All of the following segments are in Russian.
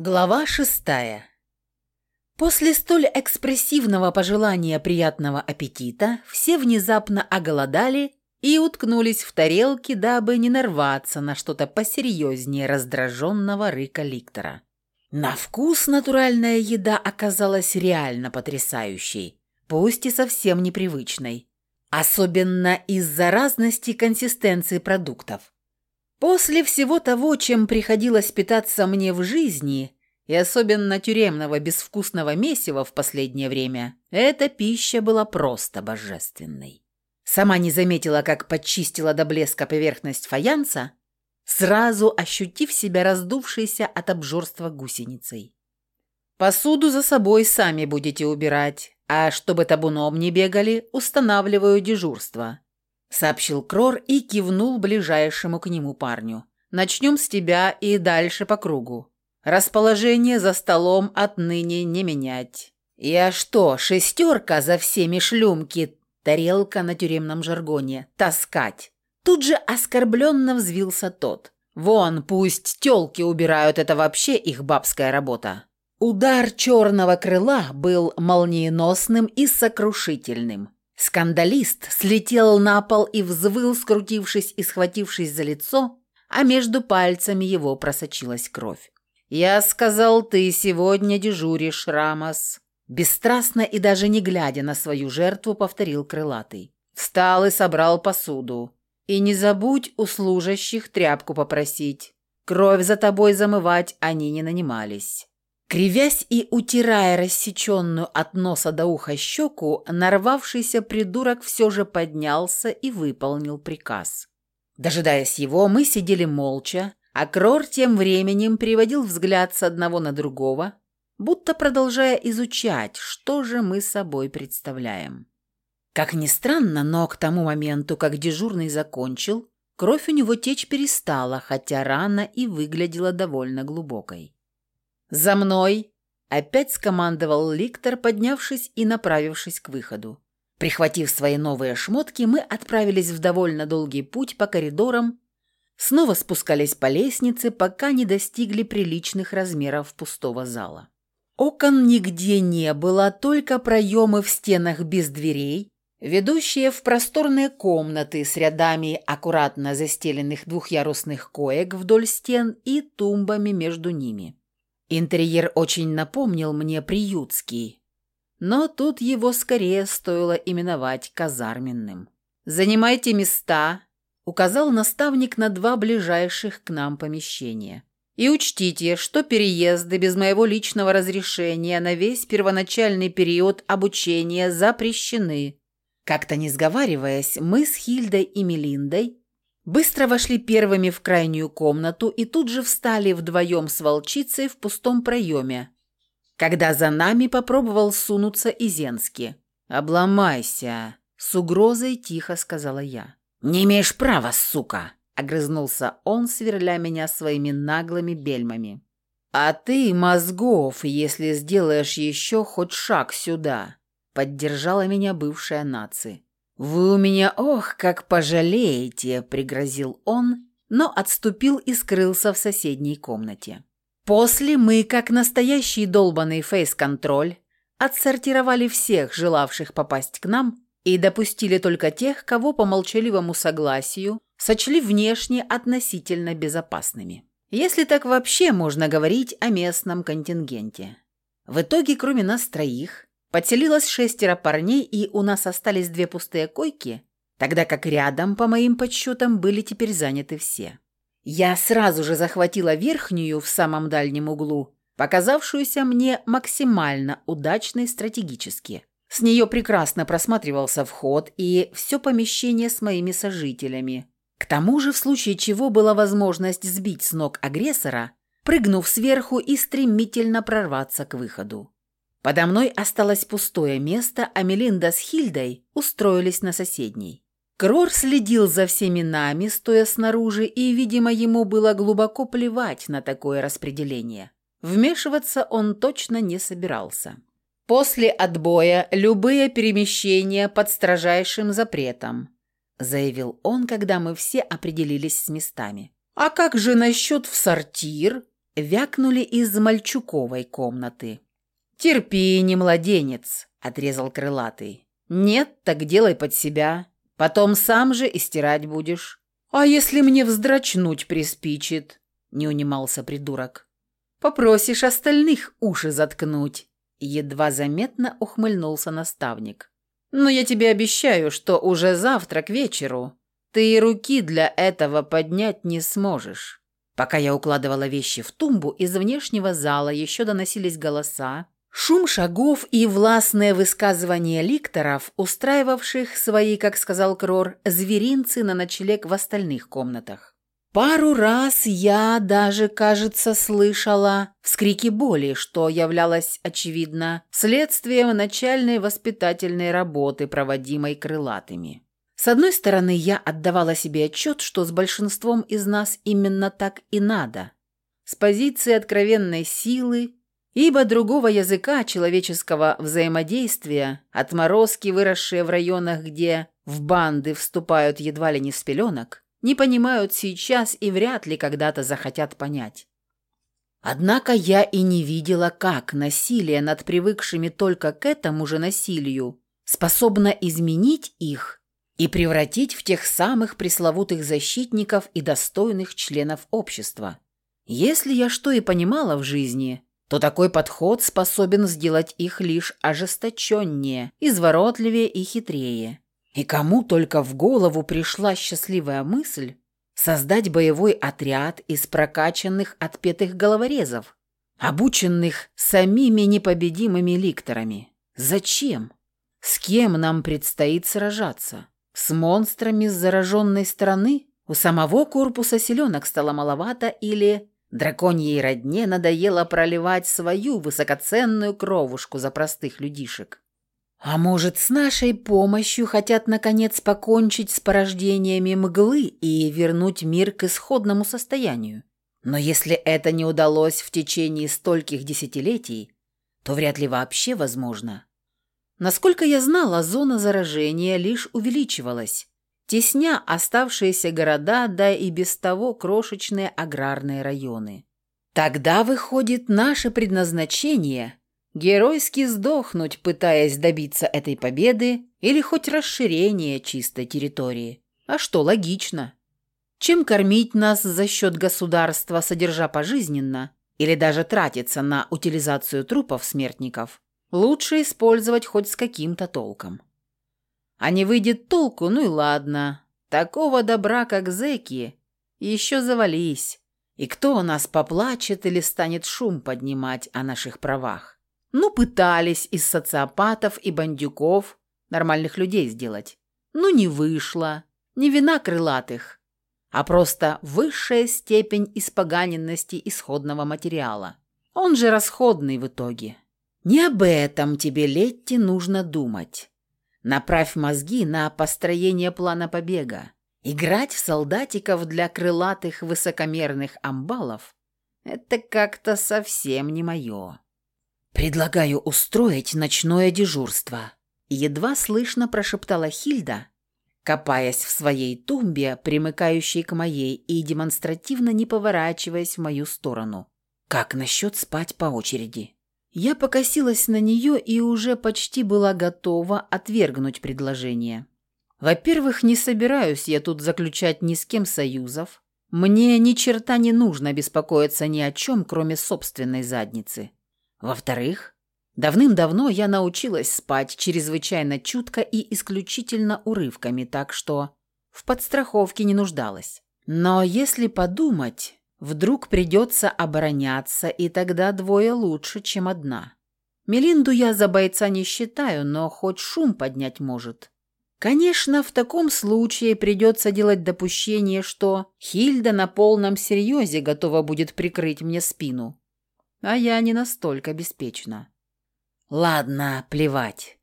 Глава шестая. После столь экспрессивного пожелания приятного аппетита все внезапно оголодали и уткнулись в тарелки, дабы не нарваться на что-то посерьезнее раздраженного рыка ликтора. На вкус натуральная еда оказалась реально потрясающей, пусть и совсем непривычной, особенно из-за разности консистенции продуктов. После всего того, чем приходилось питаться мне в жизни, и особенно тюремного безвкусного месива в последнее время, эта пища была просто божественной. Сама не заметила, как подчистила до блеска поверхность фаянса, сразу ощутив себя раздувшейся от обжорства гусеницей. «Посуду за собой сами будете убирать, а чтобы табуном не бегали, устанавливаю дежурство», — сообщил Крор и кивнул ближайшему к нему парню. «Начнем с тебя и дальше по кругу. Расположение за столом отныне не менять». «Я что, шестерка за всеми шлюмки?» Тарелка на тюремном жаргоне. «Таскать». Тут же оскорбленно взвился тот. «Вон, пусть тёлки убирают, это вообще их бабская работа». Удар черного крыла был молниеносным и сокрушительным. Скандалист слетел на пол и взвыл, скрутившись и схватившись за лицо, а между пальцами его просочилась кровь. «Я сказал, ты сегодня дежуришь, Рамос». Бесстрастно и даже не глядя на свою жертву, повторил крылатый. Встал и собрал посуду. «И не забудь у служащих тряпку попросить. Кровь за тобой замывать они не нанимались». Кривясь и утирая рассеченную от носа до уха щеку, нарвавшийся придурок все же поднялся и выполнил приказ. Дожидаясь его, мы сидели молча, а Крор тем временем переводил взгляд с одного на другого, будто продолжая изучать, что же мы собой представляем. Как ни странно, но к тому моменту, как дежурный закончил, кровь у него течь перестала, хотя рана и выглядела довольно глубокой. «За мной!» – опять скомандовал Ликтор, поднявшись и направившись к выходу. Прихватив свои новые шмотки, мы отправились в довольно долгий путь по коридорам, снова спускались по лестнице, пока не достигли приличных размеров пустого зала. Окон нигде не было, только проемы в стенах без дверей, ведущие в просторные комнаты с рядами аккуратно застеленных двухъярусных коек вдоль стен и тумбами между ними. Интерьер очень напомнил мне приютский, но тут его скорее стоило именовать казарменным. «Занимайте места», — указал наставник на два ближайших к нам помещения. «И учтите, что переезды без моего личного разрешения на весь первоначальный период обучения запрещены». Как-то не сговариваясь, мы с Хильдой и Мелиндой Быстро вошли первыми в крайнюю комнату и тут же встали вдвоем с волчицей в пустом проеме, когда за нами попробовал сунуться Изенский. «Обломайся!» – с угрозой тихо сказала я. «Не имеешь права, сука!» – огрызнулся он, сверля меня своими наглыми бельмами. «А ты мозгов, если сделаешь еще хоть шаг сюда!» – поддержала меня бывшая нация. «Вы у меня, ох, как пожалеете!» – пригрозил он, но отступил и скрылся в соседней комнате. После мы, как настоящий долбанный фейс-контроль, отсортировали всех, желавших попасть к нам, и допустили только тех, кого по молчаливому согласию сочли внешне относительно безопасными. Если так вообще можно говорить о местном контингенте. В итоге, кроме нас троих, Подселилось шестеро парней, и у нас остались две пустые койки, тогда как рядом, по моим подсчетам, были теперь заняты все. Я сразу же захватила верхнюю в самом дальнем углу, показавшуюся мне максимально удачной стратегически. С нее прекрасно просматривался вход и все помещение с моими сожителями. К тому же, в случае чего была возможность сбить с ног агрессора, прыгнув сверху и стремительно прорваться к выходу. Подо мной осталось пустое место, а Мелинда с Хильдой устроились на соседней. Крор следил за всеми нами, стоя снаружи, и, видимо, ему было глубоко плевать на такое распределение. Вмешиваться он точно не собирался. «После отбоя любые перемещения под строжайшим запретом», заявил он, когда мы все определились с местами. «А как же насчет в сортир?» вякнули из мальчуковой комнаты. «Терпи, не младенец», — отрезал крылатый. «Нет, так делай под себя. Потом сам же и стирать будешь». «А если мне вздрачнуть приспичит?» — не унимался придурок. «Попросишь остальных уши заткнуть», — едва заметно ухмыльнулся наставник. «Но я тебе обещаю, что уже завтра к вечеру ты и руки для этого поднять не сможешь». Пока я укладывала вещи в тумбу, из внешнего зала еще доносились голоса, шум шагов и властное высказывание ликторов, устраивавших свои, как сказал Крор, зверинцы на ночлег в остальных комнатах. Пару раз я даже, кажется, слышала вскрики боли, что являлось, очевидно, следствием начальной воспитательной работы, проводимой крылатыми. С одной стороны, я отдавала себе отчет, что с большинством из нас именно так и надо. С позиции откровенной силы, ибо другого языка человеческого взаимодействия, отморозки, выросшие в районах, где в банды вступают едва ли не с пеленок, не понимают сейчас и вряд ли когда-то захотят понять. Однако я и не видела, как насилие над привыкшими только к этому же насилию способно изменить их и превратить в тех самых пресловутых защитников и достойных членов общества. Если я что и понимала в жизни, то такой подход способен сделать их лишь ожесточеннее, изворотливее и хитрее. И кому только в голову пришла счастливая мысль создать боевой отряд из прокачанных отпетых головорезов, обученных самими непобедимыми ликторами. Зачем? С кем нам предстоит сражаться? С монстрами с зараженной стороны у самого корпуса селенок стало маловато или драконьей родне надоело проливать свою высокоценную кровушку за простых людишек. А может, с нашей помощью хотят наконец покончить с порождениями мглы и вернуть мир к исходному состоянию? Но если это не удалось в течение стольких десятилетий, то вряд ли вообще возможно. Насколько я знала, зона заражения лишь увеличивалась, тесня оставшиеся города, да и без того крошечные аграрные районы. Тогда, выходит, наше предназначение – геройски сдохнуть, пытаясь добиться этой победы или хоть расширения чистой территории. А что, логично. Чем кормить нас за счет государства, содержа пожизненно, или даже тратиться на утилизацию трупов смертников – Лучше использовать хоть с каким-то толком. А не выйдет толку, ну и ладно. Такого добра, как зэки, еще завались. И кто у нас поплачет или станет шум поднимать о наших правах? Ну, пытались из социопатов и бандюков нормальных людей сделать. Ну, не вышло. Не вина крылатых, а просто высшая степень испоганенности исходного материала. Он же расходный в итоге. Не об этом тебе, Летти, нужно думать. Направь мозги на построение плана побега. Играть в солдатиков для крылатых высокомерных амбалов – это как-то совсем не мое. Предлагаю устроить ночное дежурство. Едва слышно прошептала Хильда, копаясь в своей тумбе, примыкающей к моей, и демонстративно не поворачиваясь в мою сторону. Как насчет спать по очереди? Я покосилась на нее и уже почти была готова отвергнуть предложение. Во-первых, не собираюсь я тут заключать ни с кем союзов. Мне ни черта не нужно беспокоиться ни о чем, кроме собственной задницы. Во-вторых, давным-давно я научилась спать чрезвычайно чутко и исключительно урывками, так что в подстраховке не нуждалась. Но если подумать, Вдруг придется обороняться, и тогда двое лучше, чем одна. Мелинду я за бойца не считаю, но хоть шум поднять может. Конечно, в таком случае придется делать допущение, что Хильда на полном серьезе готова будет прикрыть мне спину. А я не настолько беспечна. Ладно, плевать.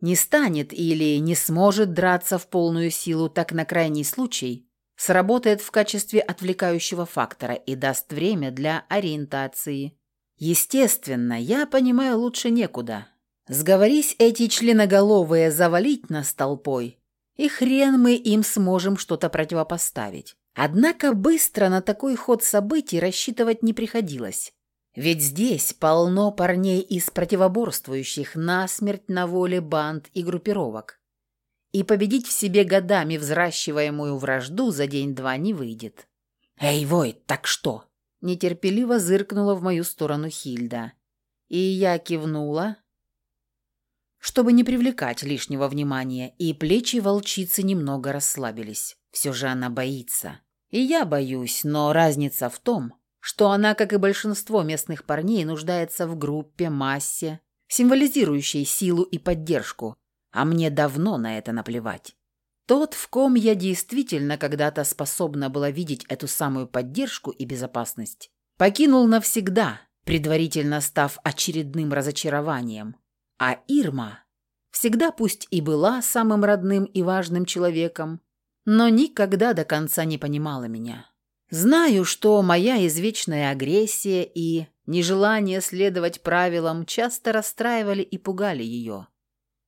Не станет или не сможет драться в полную силу, так на крайний случай сработает в качестве отвлекающего фактора и даст время для ориентации. Естественно, я понимаю лучше некуда. Сговорись эти членоголовые завалить нас толпой, и хрен мы им сможем что-то противопоставить. Однако быстро на такой ход событий рассчитывать не приходилось. Ведь здесь полно парней из противоборствующих насмерть на воле банд и группировок. И победить в себе годами взращиваемую вражду за день-два не выйдет. «Эй, Войт, так что?» Нетерпеливо зыркнула в мою сторону Хильда. И я кивнула, чтобы не привлекать лишнего внимания, и плечи волчицы немного расслабились. Все же она боится. И я боюсь, но разница в том, что она, как и большинство местных парней, нуждается в группе, массе, символизирующей силу и поддержку, а мне давно на это наплевать. Тот, в ком я действительно когда-то способна была видеть эту самую поддержку и безопасность, покинул навсегда, предварительно став очередным разочарованием. А Ирма всегда пусть и была самым родным и важным человеком, но никогда до конца не понимала меня. Знаю, что моя извечная агрессия и нежелание следовать правилам часто расстраивали и пугали ее.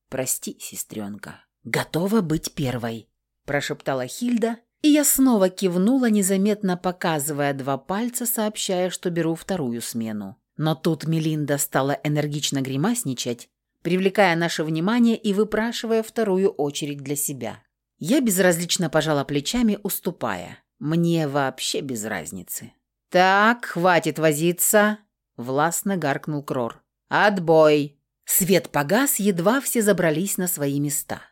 «Прости, сестренка, готова быть первой», – прошептала Хильда, и я снова кивнула, незаметно показывая два пальца, сообщая, что беру вторую смену. Но тут Мелинда стала энергично гримасничать, привлекая наше внимание и выпрашивая вторую очередь для себя. Я безразлично пожала плечами, уступая. Мне вообще без разницы. «Так, хватит возиться!» – властно гаркнул Крор. «Отбой!» Свет погас, едва все забрались на свои места.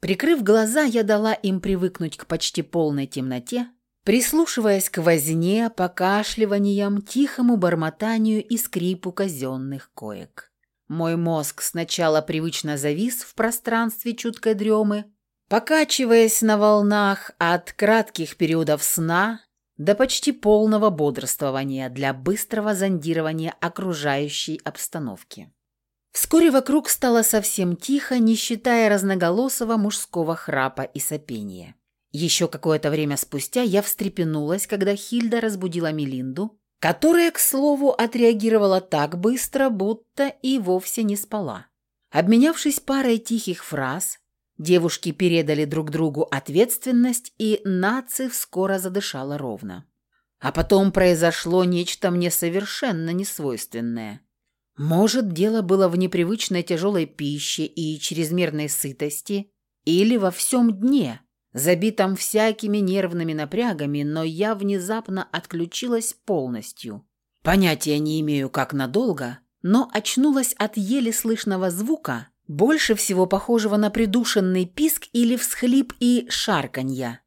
Прикрыв глаза, я дала им привыкнуть к почти полной темноте, прислушиваясь к возне, покашливаниям, тихому бормотанию и скрипу казенных коек. Мой мозг сначала привычно завис в пространстве чуткой дремы, покачиваясь на волнах от кратких периодов сна до почти полного бодрствования для быстрого зондирования окружающей обстановки. Вскоре вокруг стало совсем тихо, не считая разноголосого мужского храпа и сопения. Еще какое-то время спустя я встрепенулась, когда Хильда разбудила Мелинду, которая, к слову, отреагировала так быстро, будто и вовсе не спала. Обменявшись парой тихих фраз, девушки передали друг другу ответственность, и наци скоро задышала ровно. А потом произошло нечто мне совершенно несвойственное. Может, дело было в непривычной тяжелой пище и чрезмерной сытости, или во всем дне – забитом всякими нервными напрягами, но я внезапно отключилась полностью. Понятия не имею, как надолго, но очнулась от еле слышного звука, больше всего похожего на придушенный писк или всхлип и шарканья.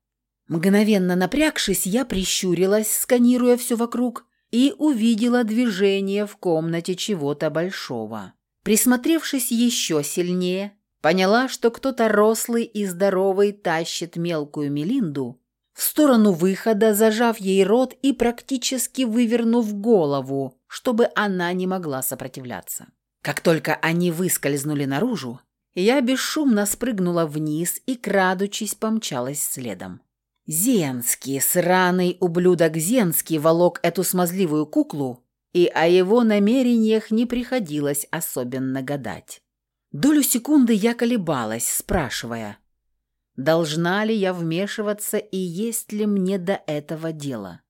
Мгновенно напрягшись, я прищурилась, сканируя все вокруг, и увидела движение в комнате чего-то большого. Присмотревшись еще сильнее, Поняла, что кто-то рослый и здоровый тащит мелкую Мелинду в сторону выхода, зажав ей рот и практически вывернув голову, чтобы она не могла сопротивляться. Как только они выскользнули наружу, я бесшумно спрыгнула вниз и, крадучись, помчалась следом. Зенский, сраный ублюдок Зенский волок эту смазливую куклу, и о его намерениях не приходилось особенно гадать. Долю секунды я колебалась, спрашивая, должна ли я вмешиваться и есть ли мне до этого дело.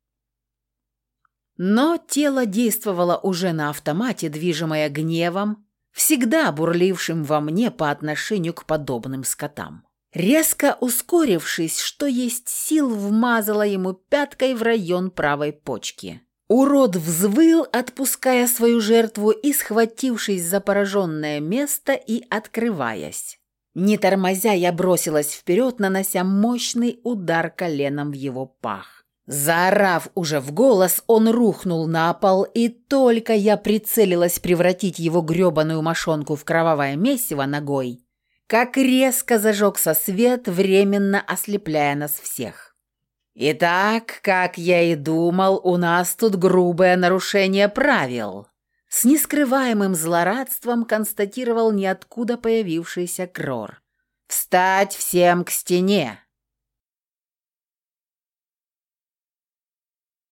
Но тело действовало уже на автомате, движимое гневом, всегда бурлившим во мне по отношению к подобным скотам. Резко ускорившись, что есть сил, вмазала ему пяткой в район правой почки. Урод взвыл, отпуская свою жертву и схватившись за пораженное место и открываясь. Не тормозя, я бросилась вперед, нанося мощный удар коленом в его пах. Заорав уже в голос, он рухнул на пол, и только я прицелилась превратить его гребаную мошонку в кровавое месиво ногой, как резко зажегся свет, временно ослепляя нас всех. «Итак, как я и думал, у нас тут грубое нарушение правил», с нескрываемым злорадством констатировал ниоткуда появившийся Крор. «Встать всем к стене!»